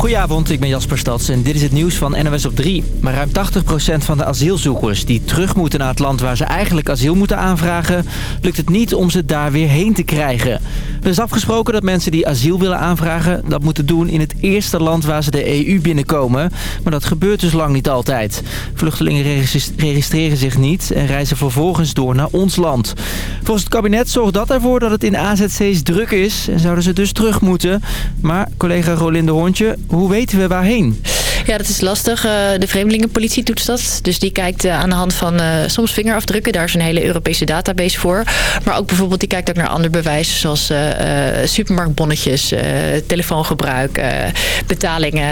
Goedenavond, ik ben Jasper Stads en dit is het nieuws van NOS op 3. Maar ruim 80% van de asielzoekers die terug moeten naar het land waar ze eigenlijk asiel moeten aanvragen... lukt het niet om ze daar weer heen te krijgen. Er is afgesproken dat mensen die asiel willen aanvragen... dat moeten doen in het eerste land waar ze de EU binnenkomen. Maar dat gebeurt dus lang niet altijd. Vluchtelingen registreren zich niet en reizen vervolgens door naar ons land. Volgens het kabinet zorgt dat ervoor dat het in AZC's druk is... en zouden ze dus terug moeten. Maar collega Rolinde Hoontje hoe weten we waarheen? Ja, dat is lastig. Eh, de vreemdelingenpolitie doet dat. Dus die kijkt eh, aan de hand van uh, soms vingerafdrukken. Daar is een hele Europese database voor. Maar ook bijvoorbeeld, die kijkt ook naar ander bewijs. Zoals supermarktbonnetjes, telefoongebruik, betalingen.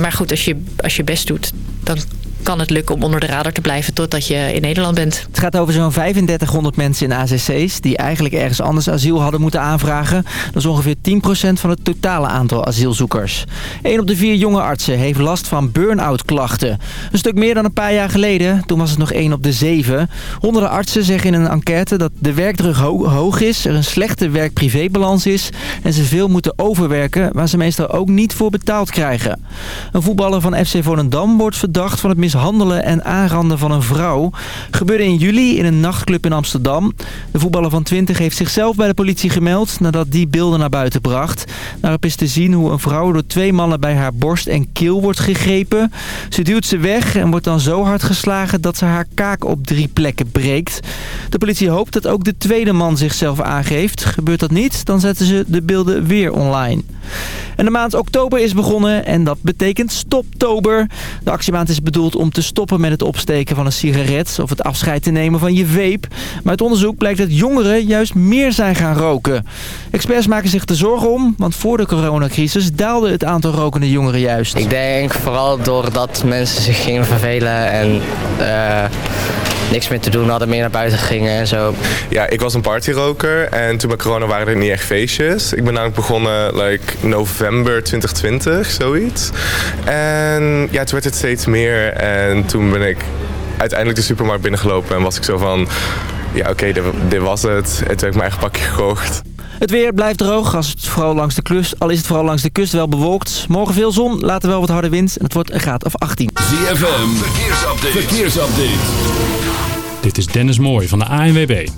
Maar goed, als je, als je best doet, dan kan het lukken om onder de radar te blijven totdat je in Nederland bent. Het gaat over zo'n 3500 mensen in AZC's die eigenlijk ergens anders asiel hadden moeten aanvragen. Dat is ongeveer 10% van het totale aantal asielzoekers. Een op de vier jonge artsen heeft last van burn-out klachten. Een stuk meer dan een paar jaar geleden. Toen was het nog 1 op de 7. Honderden artsen zeggen in een enquête dat de werkdruk hoog is, er een slechte werk-privé-balans is en ze veel moeten overwerken waar ze meestal ook niet voor betaald krijgen. Een voetballer van FC Volendam wordt verdacht van het mishandelen en aanranden van een vrouw. Gebeurde in juli in een nachtclub in Amsterdam. De voetballer van 20 heeft zichzelf bij de politie gemeld nadat die beelden naar buiten bracht. Daarop is te zien hoe een vrouw door twee mannen bij haar borst en keel wordt gegrepen. Ze duwt ze weg en wordt dan zo hard geslagen dat ze haar kaak op drie plekken breekt. De politie hoopt dat ook de tweede man zichzelf aangeeft. Gebeurt dat niet, dan zetten ze de beelden weer online. En de maand oktober is begonnen en dat betekent stoptober. De actiemaand is bedoeld om te stoppen met het opsteken van een sigaret of het afscheid te nemen van je vape. Maar uit onderzoek blijkt dat jongeren juist meer zijn gaan roken. Experts maken zich er zorgen om, want voor de coronacrisis daalde het aantal rokende jongeren juist. Ik denk vooral doordat mensen zich gingen vervelen en... Uh niks meer te doen hadden, meer naar buiten gingen en zo. Ja, ik was een partyroker en toen bij corona waren er niet echt feestjes. Ik ben namelijk begonnen like november 2020, zoiets. En ja, toen werd het steeds meer en toen ben ik uiteindelijk de supermarkt binnengelopen en was ik zo van... Ja, oké, dit, dit, was het. En toen heb ik mijn eigen pakje gekocht. Het weer blijft droog, als het vooral langs de klus, al is het vooral langs de kust wel bewolkt. Morgen veel zon, later wel wat harde wind en het wordt een graad of 18. ZFM, verkeersupdate. verkeersupdate. Dit is Dennis Mooij van de ANWB.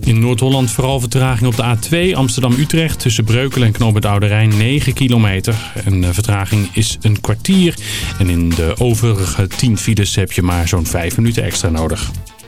In Noord-Holland vooral vertraging op de A2 Amsterdam-Utrecht tussen Breukelen en Knoop Oude Rijn 9 kilometer. En de vertraging is een kwartier en in de overige 10 files heb je maar zo'n 5 minuten extra nodig.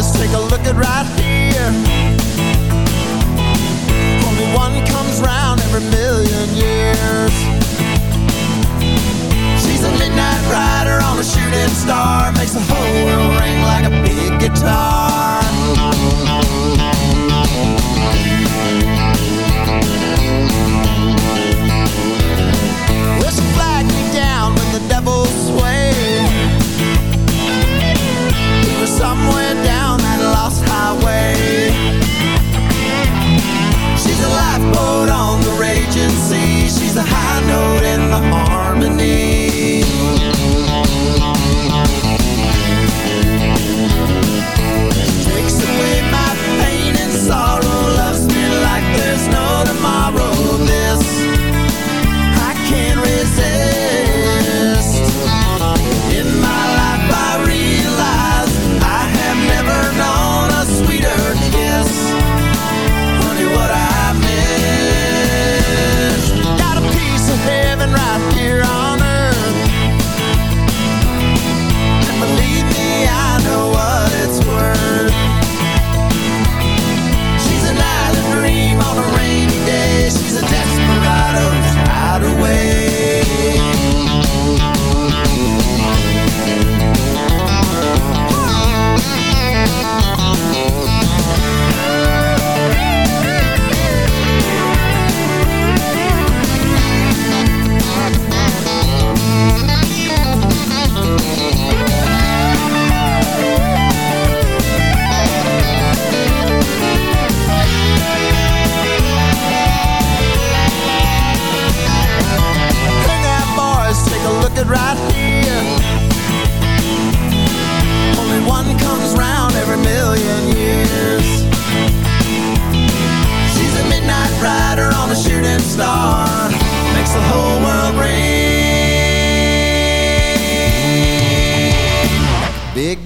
Boys, take a look at right here. Only one comes round every million years. She's a midnight rider on a shooting star Makes the whole world ring like a big guitar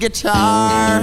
guitar.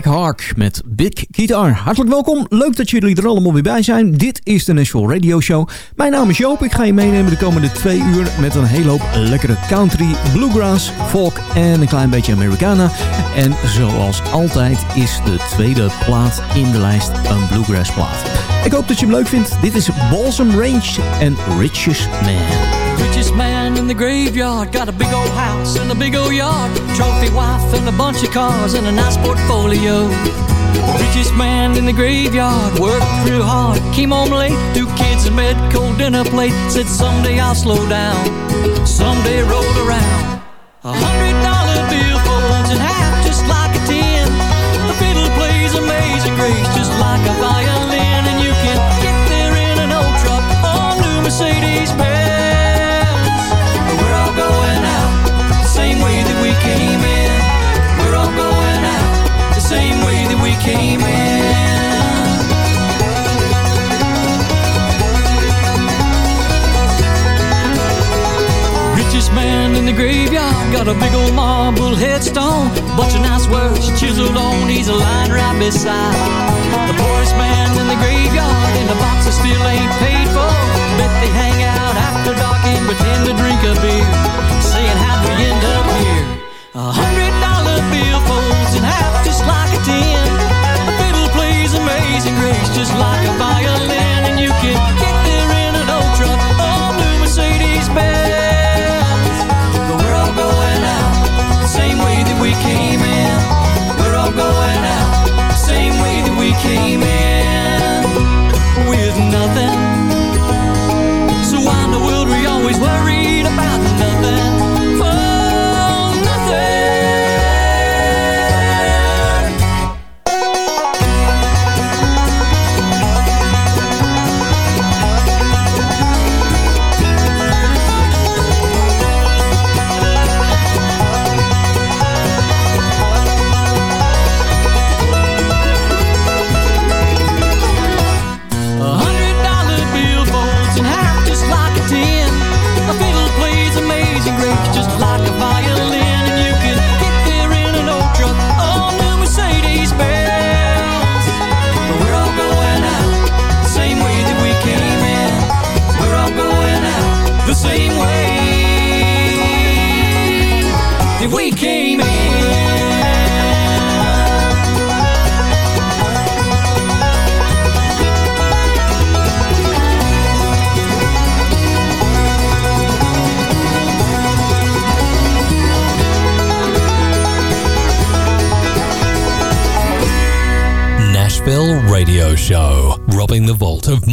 Black Hawk met Big Guitar. Hartelijk welkom. Leuk dat jullie er allemaal weer bij zijn. Dit is de Nashville Radio Show. Mijn naam is Joop. Ik ga je meenemen de komende twee uur met een hele hoop lekkere country, bluegrass, folk en een klein beetje Americana. En zoals altijd is de tweede plaat in de lijst een bluegrass plaat. Ik hoop dat je hem leuk vindt. Dit is Balsam Range en Richest Man. Richest man in the graveyard. Got a big old house and a big old yard. Trophy wife and a bunch of cars And a nice portfolio. Richest man in the graveyard. Worked real hard, came home late. Two kids and bed, cold dinner plate. Said someday I'll slow down. Someday roll around. A hundred dollar bill folds in half Just like a ten. The fiddle plays amazing grace Just like a violin came in. Richest man in the graveyard got a big old marble headstone. Bunch of nice words chiseled on. He's a line right beside the poorest man in the graveyard. And the boxes still ain't paid for.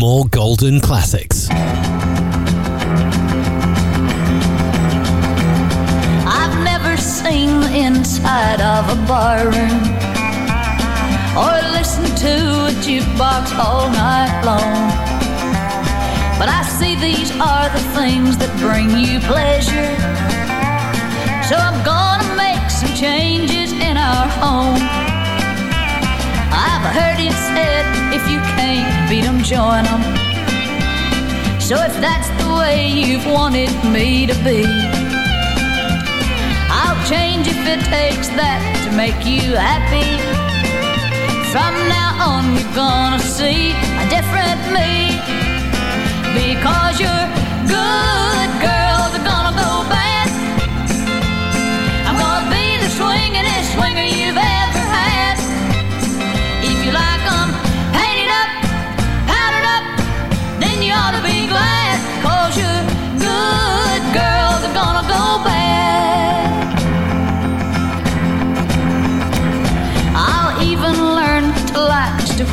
More golden classics. I've never seen the inside of a barroom or listened to a jukebox all night long. But I see these are the things that bring you pleasure. So I'm gonna make some changes in our home. I've heard it said if you can't beat 'em, join 'em. So if that's the way you've wanted me to be. I'll change if it takes that to make you happy. From now on, you're gonna see a different me. Because you're good girls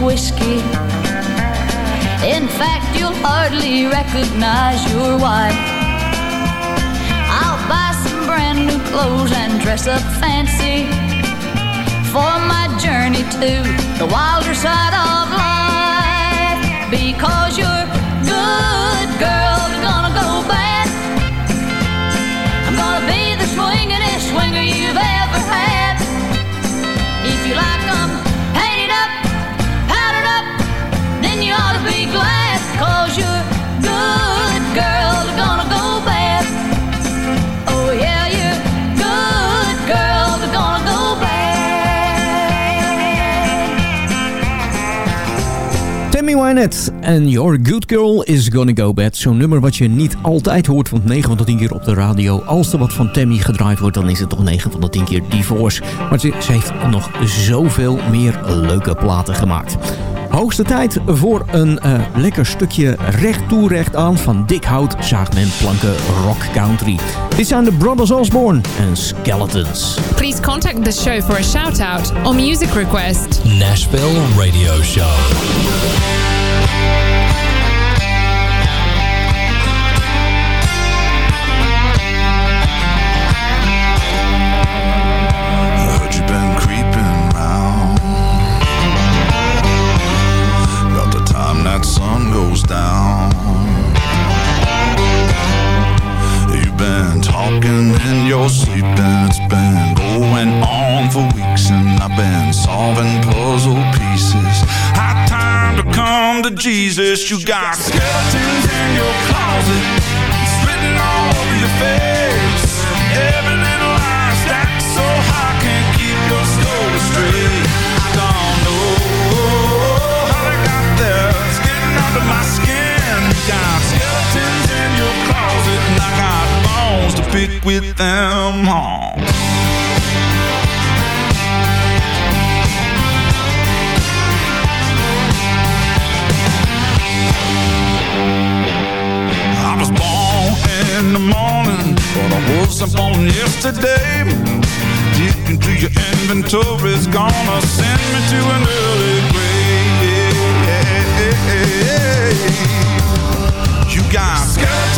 a whiskey. In fact, you'll hardly recognize your wife. I'll buy some brand new clothes and dress up fancy for my journey to the wilder side of life. Because you're good, girl, you're gonna go bad. I'm gonna be the swingin'est swinger you've ever had. If you like Wynette en Your Good Girl is Gonna Go Bad. Zo'n nummer wat je niet altijd hoort, want 9 van de 10 keer op de radio. Als er wat van Tammy gedraaid wordt, dan is het toch 9 van de 10 keer Divorce. Maar ze, ze heeft nog zoveel meer leuke platen gemaakt. Hoogste tijd voor een eh, lekker stukje recht toe recht aan. Van dik hout zaagt men planken rock country. Dit zijn de Brothers Osborne en Skeletons. Please contact the show for a shout out or music request. Nashville Radio Show. Talking in your sleep and it's been going on for weeks And I've been solving puzzle pieces. High time to come to Jesus. You got skeletons in your closet. Written all over your face bones to pick with them all I was born in the morning, but I wasn't born yesterday. Dig into your inventory's gonna send me to an early grave. You got skeletons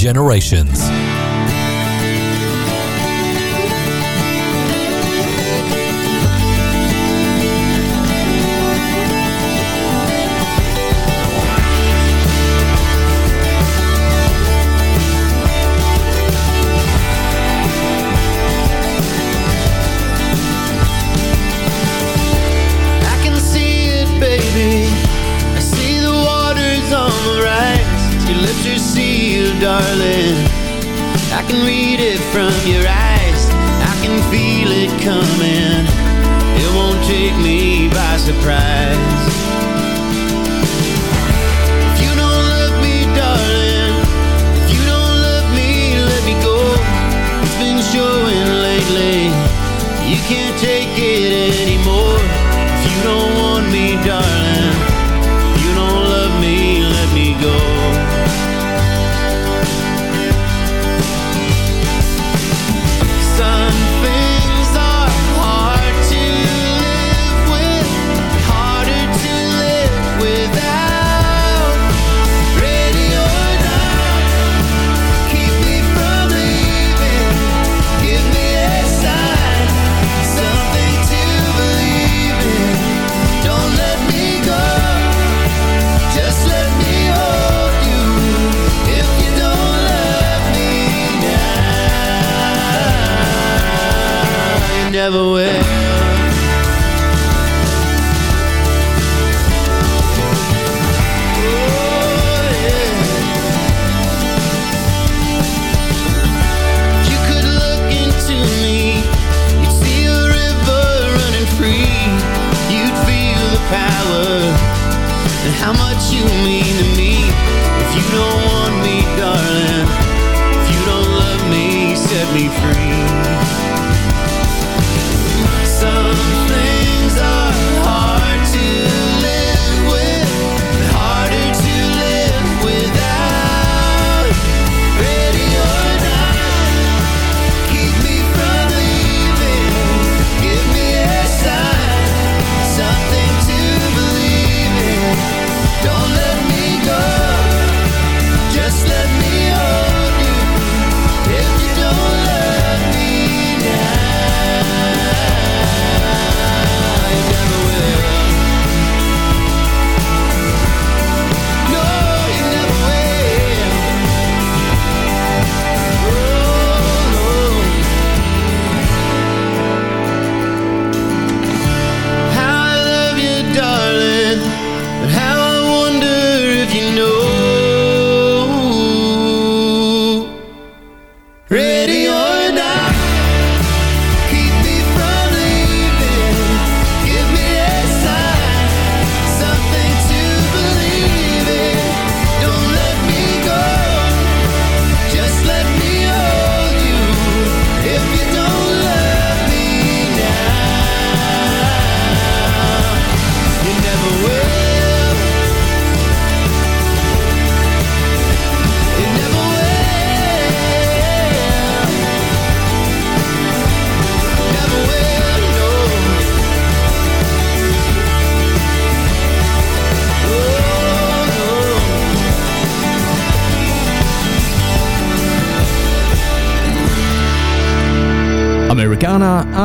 generations.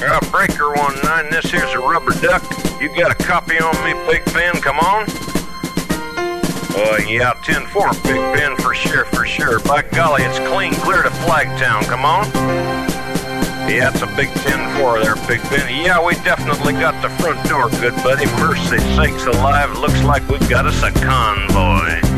Uh, breaker 19, this here's a rubber duck. You got a copy on me, Big Ben? Come on. Uh, yeah, 10-4, Big Ben, for sure, for sure. By golly, it's clean clear to Flagtown. Come on. Yeah, it's a big 10-4 there, Big Ben. Yeah, we definitely got the front door, good buddy. Mercy sakes alive, looks like we got us a convoy.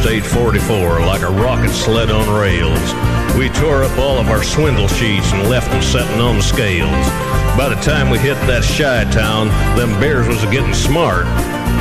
Interstate 44 like a rocket sled on rails. We tore up all of our swindle sheets and left them setting on the scales. By the time we hit that Chi-town, them bears was getting smart.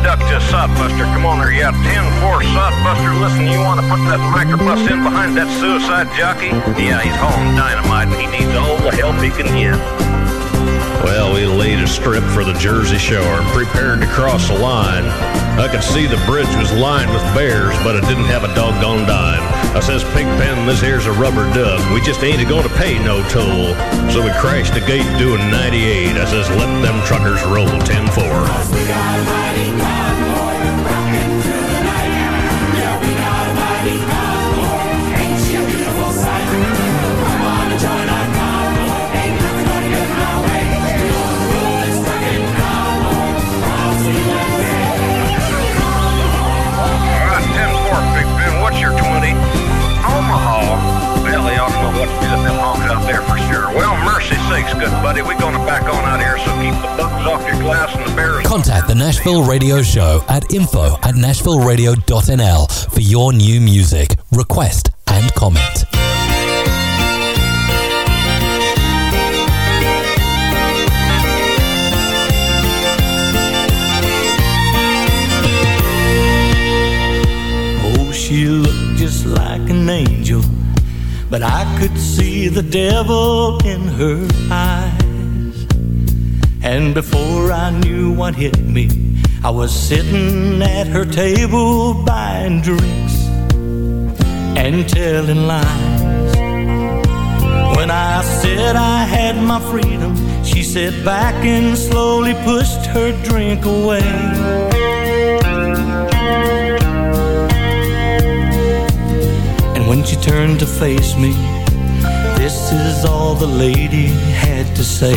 To Sodbuster. Come on there, yeah. 10-4 Sodbuster. Listen, you want to put that microbus in behind that suicide jockey? Yeah, he's hauling dynamite and he needs all the help he can get. Well, we laid a strip for the Jersey Shore and prepared to cross the line. I could see the bridge was lined with bears, but it didn't have a doggone dime. I says, Pigpen, this here's a rubber duck. We just ain't going to pay no toll. So we crashed the gate doing 98. I says, let them truckers roll 10-4. Contact the Nashville Radio Show at info at nashvilleradio.nl for your new music, request, and comment. Oh, she looked just like an angel, but I could see the devil in her eyes. And before I knew what hit me, I was sitting at her table buying drinks and telling lies. When I said I had my freedom, she sat back and slowly pushed her drink away. And when she turned to face me, this is all the lady had to say.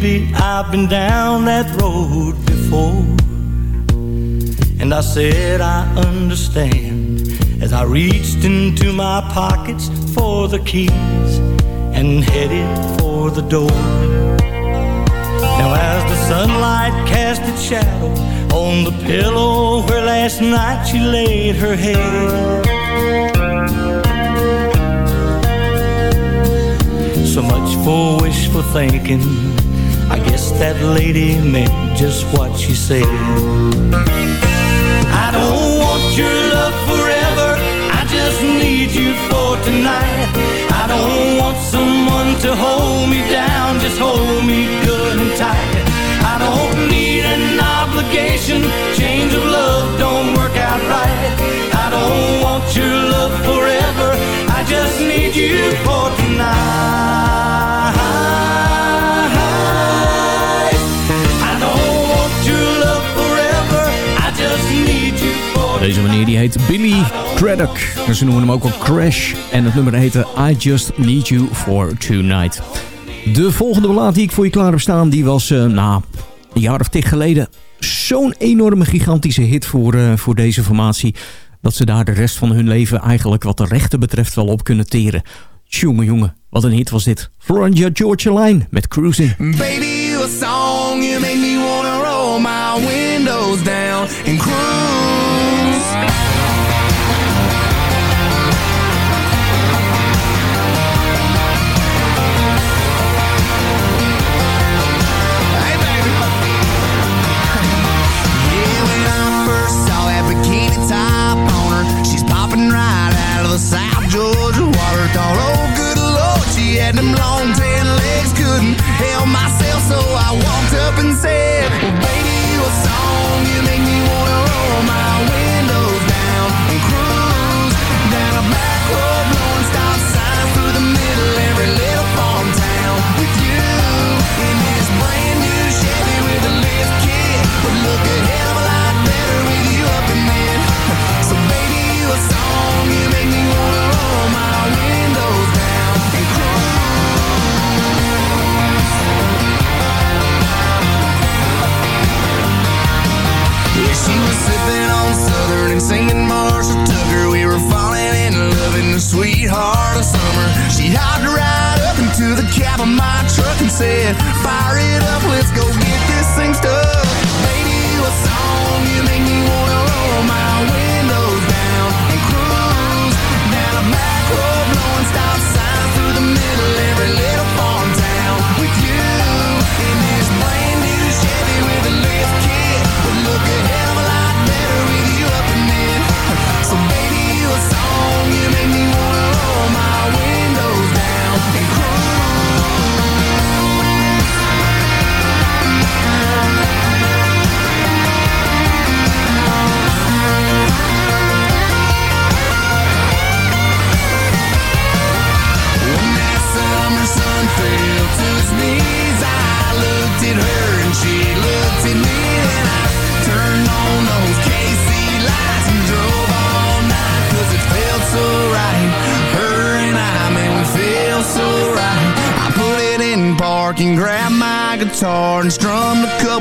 Maybe I've been down that road before. And I said I understand as I reached into my pockets for the keys and headed for the door. Now, as the sunlight cast its shadow on the pillow where last night she laid her head. So much for wishful thinking. That lady meant just what she said. I don't want your love forever. I just need you for tonight. I don't want someone to hold me down. Just hold me good and tight. I don't need an obligation. Chains of love don't work out right. I don't want your love forever. I just need you for tonight. Die heet Billy Craddock. Ze noemen hem ook wel Crash. En het nummer heette I Just Need You For Tonight. De volgende ballade die ik voor je klaar heb staan... die was, eh nou, een jaar of tig geleden... zo'n enorme gigantische hit voor, eh, voor deze formatie... dat ze daar de rest van hun leven eigenlijk wat de rechten betreft wel op kunnen teren. Tjonge jongen, wat een hit was dit. Florida Georgia Line met Cruising. Baby, song, you make me wanna roll my windows down and. Adam Long nou.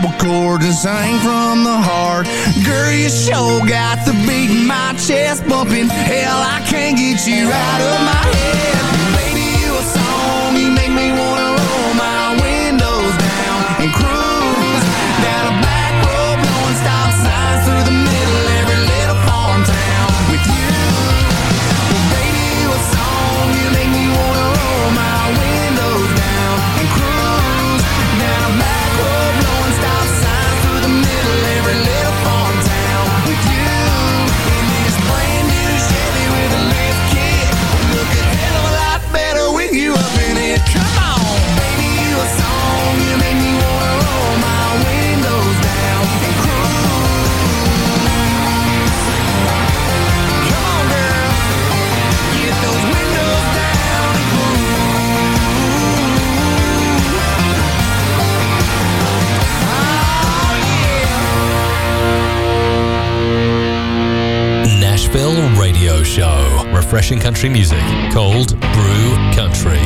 vocal cords and sang from the heart. Girl, you sure got the beat in my chest bumping. Hell, I can't get you out of my head. Nashville Radio Show. Refreshing country music, cold brew country.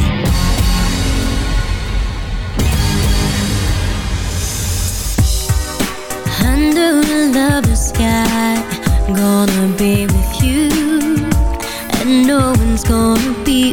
Under a lover's sky, gonna be with you, and no one's gonna be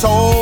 soul.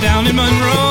down in Monroe.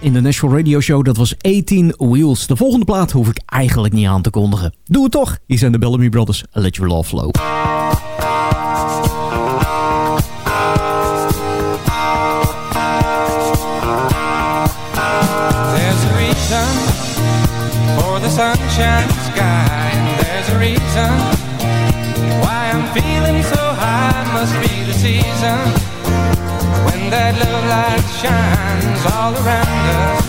In de National Radio Show. Dat was 18 Wheels. De volgende plaat hoef ik eigenlijk niet aan te kondigen. Doe het toch. Hier zijn de Bellamy Brothers. Let your love flow. There's for the sunshine sky. And there's why I'm feeling so high. Must be the season. that love light shines all around us.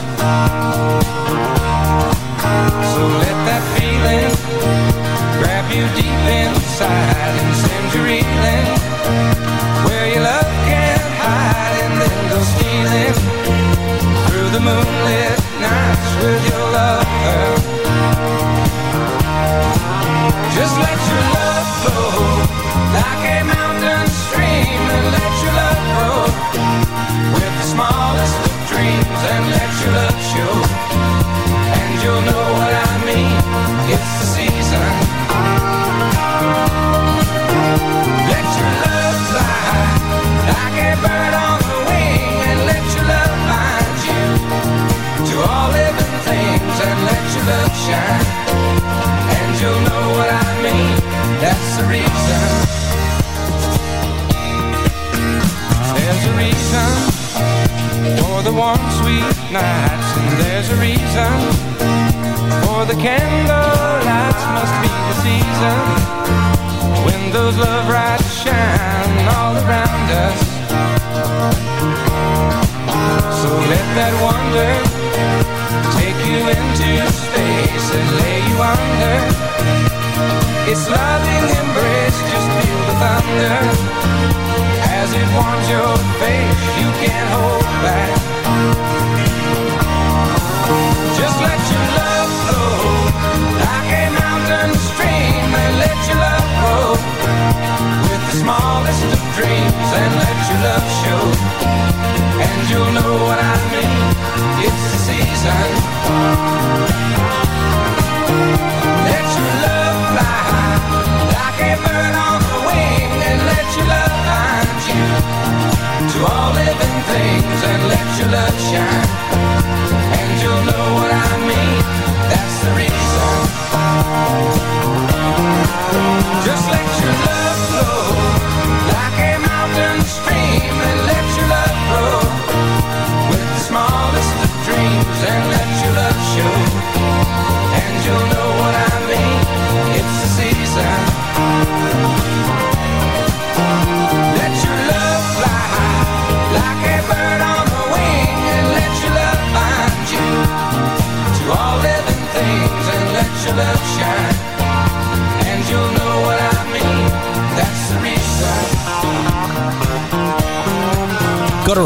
So let that feeling grab you deep inside and send you reeling where your love can't hide and then go stealing through the moonlit nights with your lover.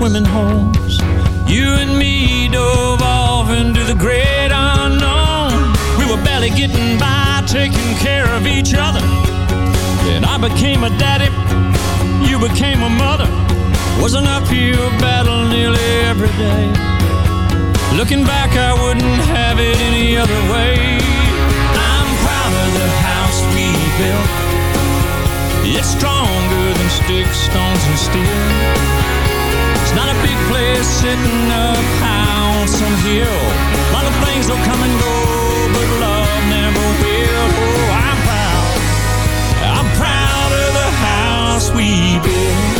Swimming holes, you and me dove off into the great unknown. We were barely getting by, taking care of each other. Then I became a daddy, you became a mother. Was an uphill battle nearly every day. Looking back, I wouldn't have it any other way. I'm proud of the house we built. It's stronger than sticks, stones, and steel. It's not a big place sitting up high on some hill. A lot of things will come and go, but love never will. Oh, I'm proud. I'm proud of the house we built.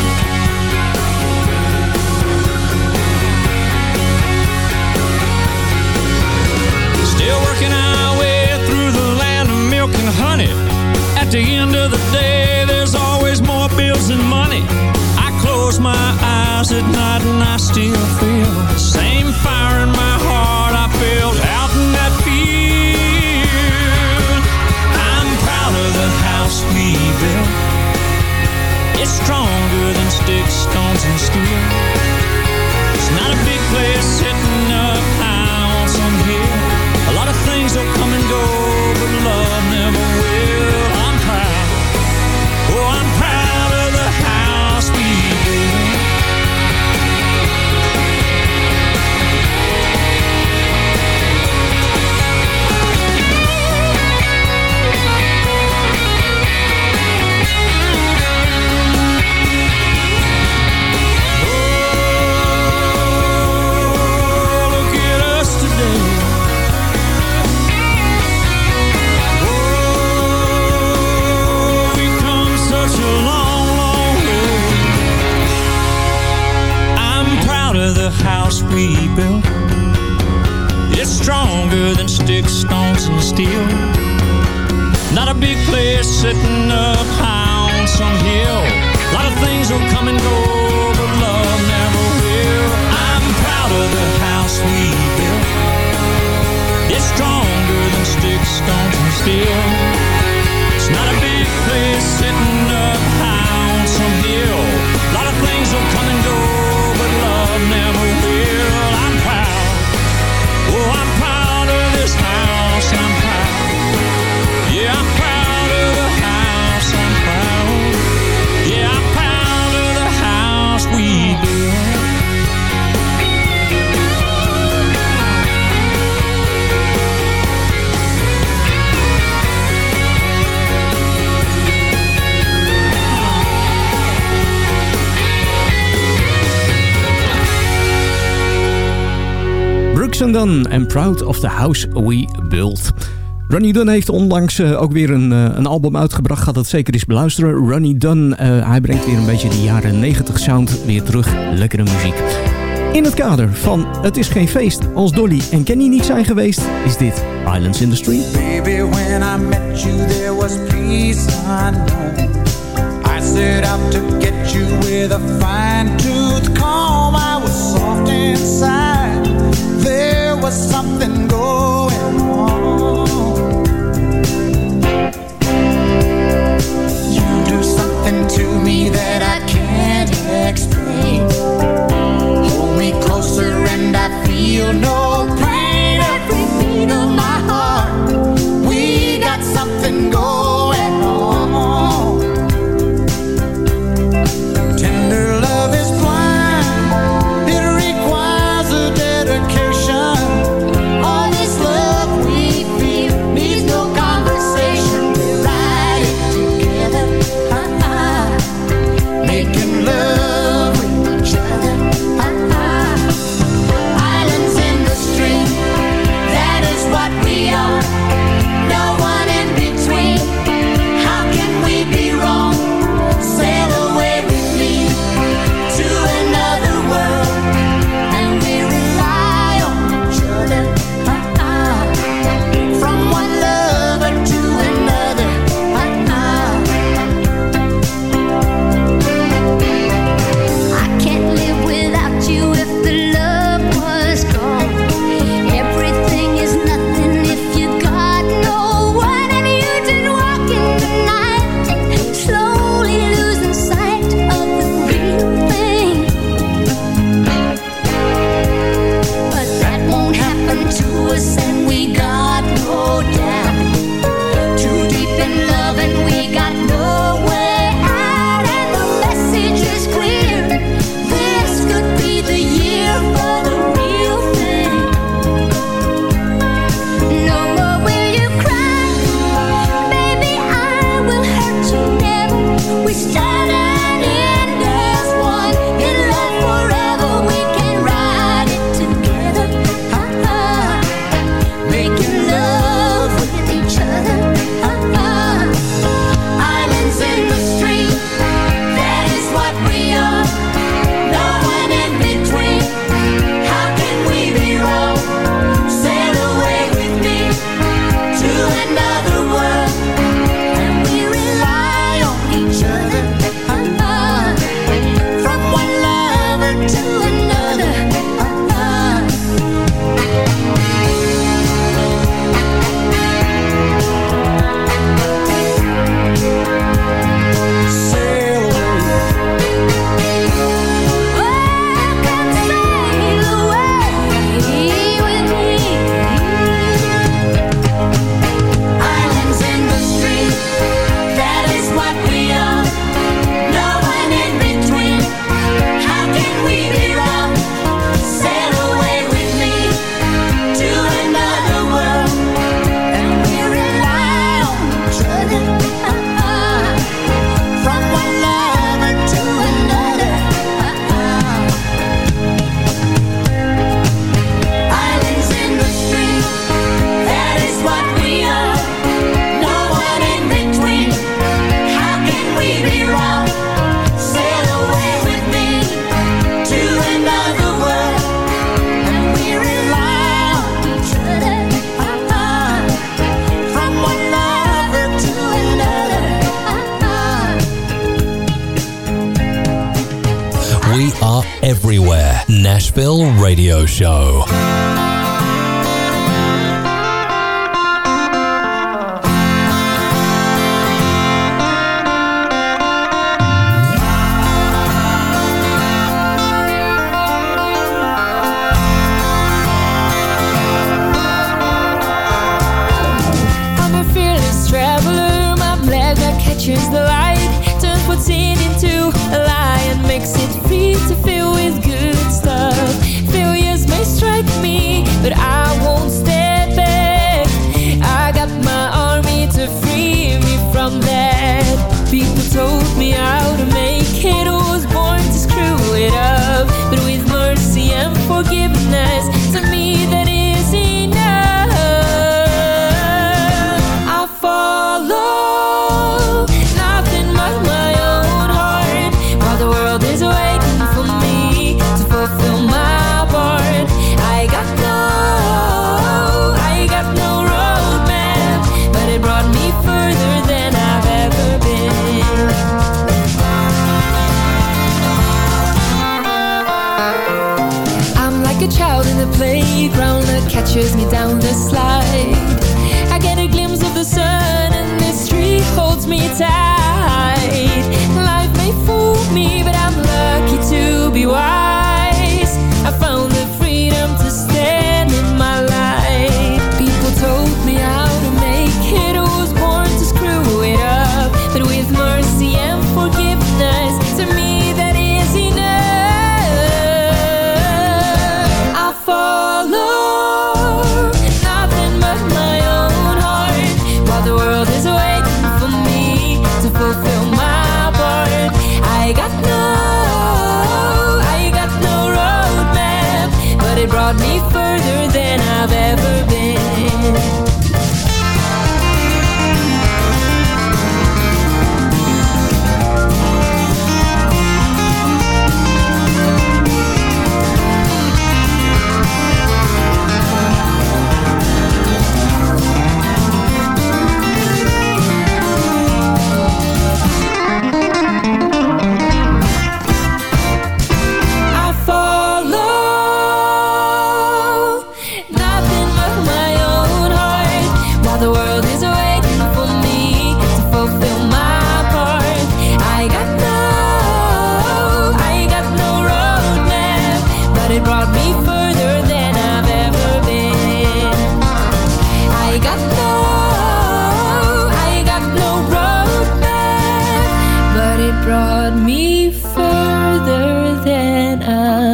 Dunn en Proud of the House We Built. Ronnie Dunn heeft onlangs eh, ook weer een, eh, een album uitgebracht. Gaat dat zeker eens beluisteren. Ronnie Dunn, eh, hij brengt weer een beetje die jaren 90 sound weer terug. Lekkere muziek. In het kader van Het is geen feest als Dolly en Kenny niet zijn geweest... is dit Islands in the Stream. Baby, when I met you, there was peace. I set out to get you with a fine tooth comb. I was soft inside. There was something going on. You do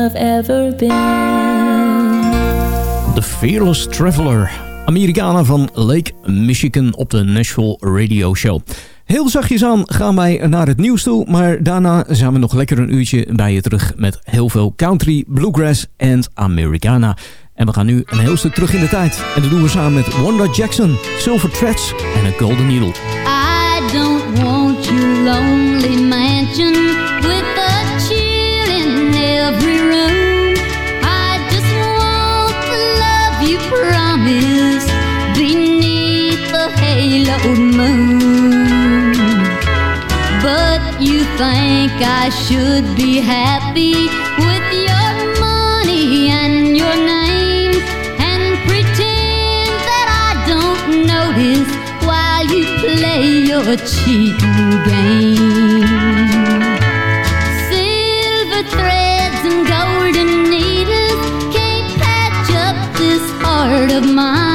I've ever been. The Fearless Traveler. Amerikanen van Lake Michigan op de Nashville Radio Show. Heel zachtjes aan gaan wij naar het nieuws toe, maar daarna zijn we nog lekker een uurtje bij je terug met heel veel country, bluegrass en Americana. En we gaan nu een heel stuk terug in de tijd. En dat doen we samen met Wanda Jackson, Silver Threads en A Golden Needle. I don't want your lonely mansion halo moon. But you think I should be happy with your money and your name and pretend that I don't notice while you play your cheating game. Silver threads and golden needles can't patch up this heart of mine,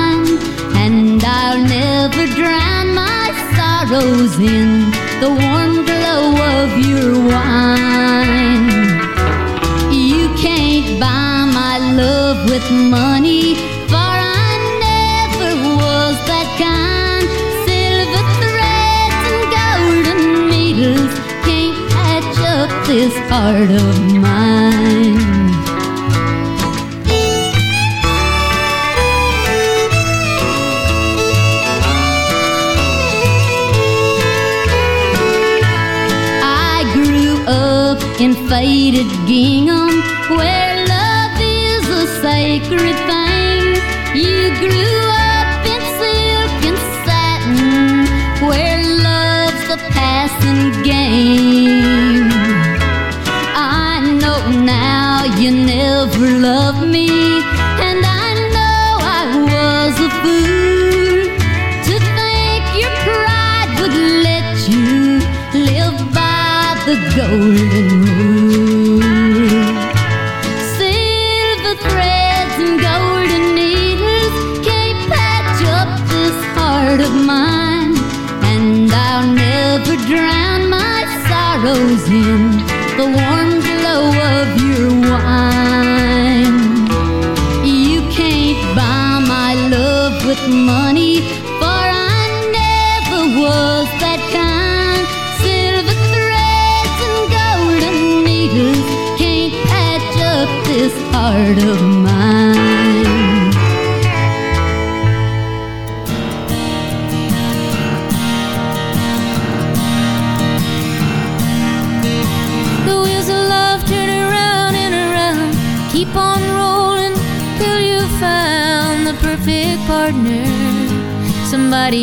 sorrows in the warm glow of your wine. You can't buy my love with money, for I never was that kind. Silver threads and golden needles can't up this heart of mine. in faded gingham where love is a sacred thing. You grew up in silk and satin where love's a passing game. I know now you never loved me.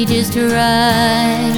just right.